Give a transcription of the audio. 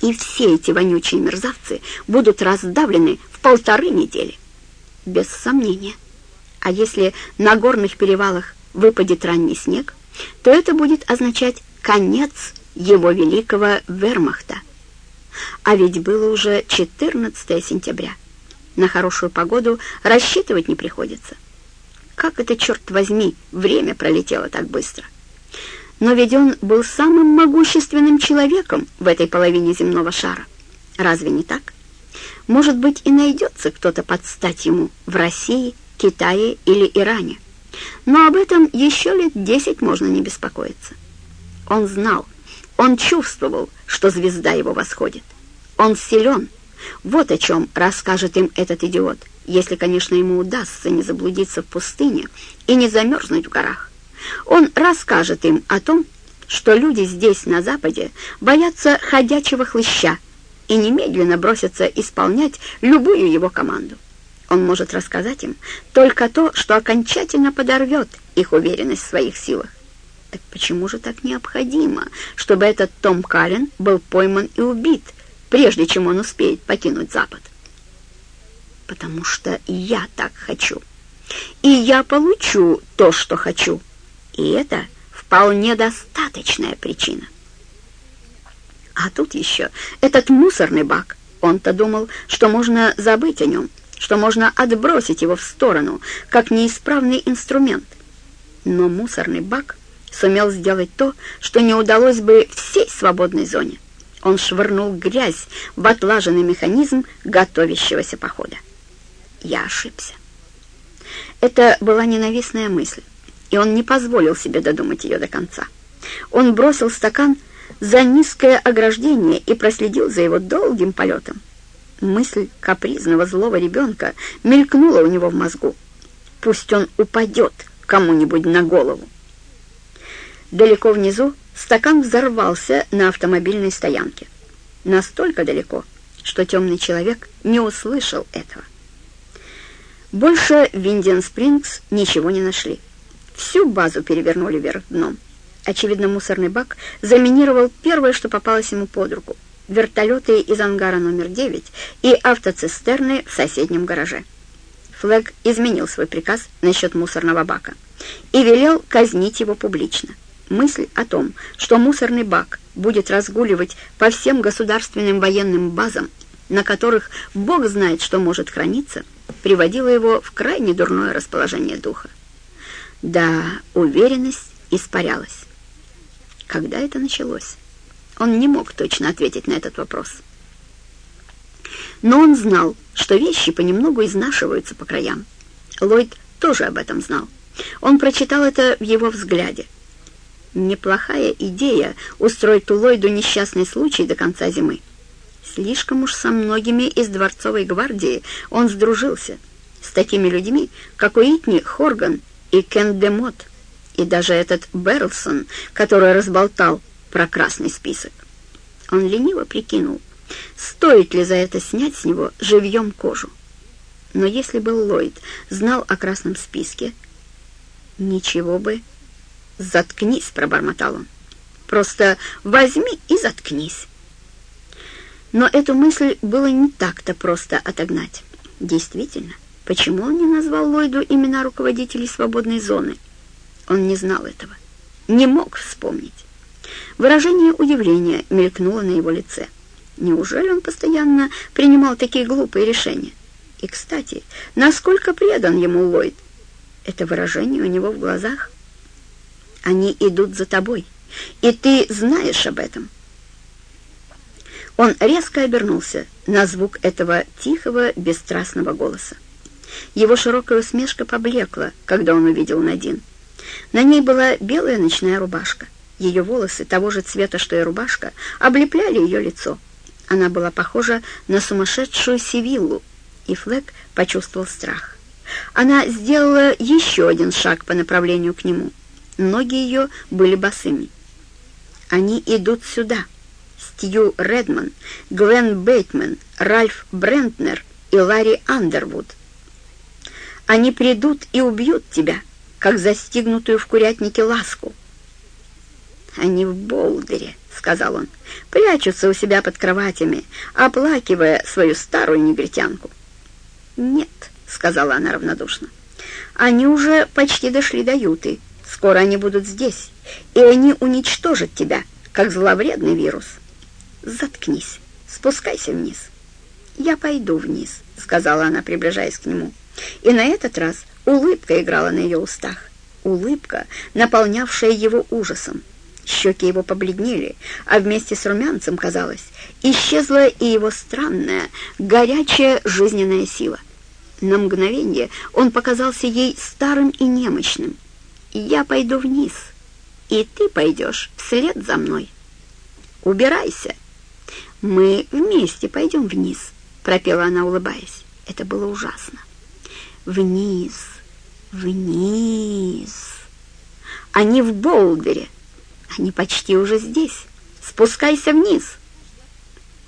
и все эти вонючие мерзавцы будут раздавлены в полторы недели. Без сомнения. А если на горных перевалах выпадет ранний снег, то это будет означать конец его великого вермахта. А ведь было уже 14 сентября. На хорошую погоду рассчитывать не приходится. Как это, черт возьми, время пролетело так быстро. Но ведь он был самым могущественным человеком в этой половине земного шара. Разве не так? Может быть, и найдется кто-то под стать ему в России, Китае или Иране. Но об этом еще лет десять можно не беспокоиться. Он знал, он чувствовал, что звезда его восходит. Он силен. Вот о чем расскажет им этот идиот, если, конечно, ему удастся не заблудиться в пустыне и не замерзнуть в горах. Он расскажет им о том, что люди здесь, на Западе, боятся ходячего хлыща и немедленно бросятся исполнять любую его команду. Он может рассказать им только то, что окончательно подорвет их уверенность в своих силах. Так почему же так необходимо, чтобы этот Том Каллен был пойман и убит, прежде чем он успеет покинуть Запад? Потому что я так хочу. И я получу то, что хочу. И это вполне достаточная причина. А тут еще этот мусорный бак. Он-то думал, что можно забыть о нем, что можно отбросить его в сторону, как неисправный инструмент. Но мусорный бак сумел сделать то, что не удалось бы всей свободной зоне. Он швырнул грязь в отлаженный механизм готовящегося похода. Я ошибся. Это была ненавистная мысль, и он не позволил себе додумать ее до конца. Он бросил стакан за низкое ограждение и проследил за его долгим полетом. Мысль капризного злого ребенка мелькнула у него в мозгу. Пусть он упадет кому-нибудь на голову. Далеко внизу стакан взорвался на автомобильной стоянке. Настолько далеко, что темный человек не услышал этого. Больше в Индиан Спрингс ничего не нашли. Всю базу перевернули вверх дном. Очевидно, мусорный бак заминировал первое, что попалось ему под руку — вертолеты из ангара номер 9 и автоцистерны в соседнем гараже. Флэг изменил свой приказ насчет мусорного бака и велел казнить его публично. Мысль о том, что мусорный бак будет разгуливать по всем государственным военным базам, на которых Бог знает, что может храниться, приводила его в крайне дурное расположение духа. Да, уверенность испарялась. Когда это началось? Он не мог точно ответить на этот вопрос. Но он знал, что вещи понемногу изнашиваются по краям. Ллойд тоже об этом знал. Он прочитал это в его взгляде — Неплохая идея устроить Тулойду несчастный случай до конца зимы. Слишком уж со многими из дворцовой гвардии он сдружился, с такими людьми, как Уитни Хорган и Кен Демот, и даже этот Берлсон, который разболтал про красный список. Он лениво прикинул, стоит ли за это снять с него живьем кожу. Но если бы Ллойд знал о красном списке, ничего бы «Заткнись», — пробормотал он. «Просто возьми и заткнись». Но эту мысль было не так-то просто отогнать. Действительно, почему он не назвал Ллойду имена руководителей свободной зоны? Он не знал этого, не мог вспомнить. Выражение удивления мелькнуло на его лице. Неужели он постоянно принимал такие глупые решения? И, кстати, насколько предан ему Ллойд? Это выражение у него в глазах — они идут за тобой, и ты знаешь об этом». Он резко обернулся на звук этого тихого, бесстрастного голоса. Его широкая усмешка поблекла, когда он увидел Надин. На ней была белая ночная рубашка. Ее волосы того же цвета, что и рубашка, облепляли ее лицо. Она была похожа на сумасшедшую Сивиллу, и Флэк почувствовал страх. Она сделала еще один шаг по направлению к нему — Ноги ее были босыми. «Они идут сюда. Стью Редман, Глен Бейтман, Ральф Брентнер и Ларри Андервуд. Они придут и убьют тебя, как застигнутую в курятнике ласку». «Они в Болдере», — сказал он, — «прячутся у себя под кроватями, оплакивая свою старую негритянку». «Нет», — сказала она равнодушно, — «они уже почти дошли до Юты. Скоро они будут здесь, и они уничтожат тебя, как зловредный вирус. Заткнись, спускайся вниз». «Я пойду вниз», — сказала она, приближаясь к нему. И на этот раз улыбка играла на ее устах. Улыбка, наполнявшая его ужасом. Щеки его побледнели, а вместе с румянцем, казалось, исчезла и его странная, горячая жизненная сила. На мгновение он показался ей старым и немощным. «Я пойду вниз, и ты пойдешь вслед за мной. Убирайся. Мы вместе пойдем вниз», — пропела она, улыбаясь. Это было ужасно. «Вниз, вниз. Они в Болдере». Они почти уже здесь. Спускайся вниз.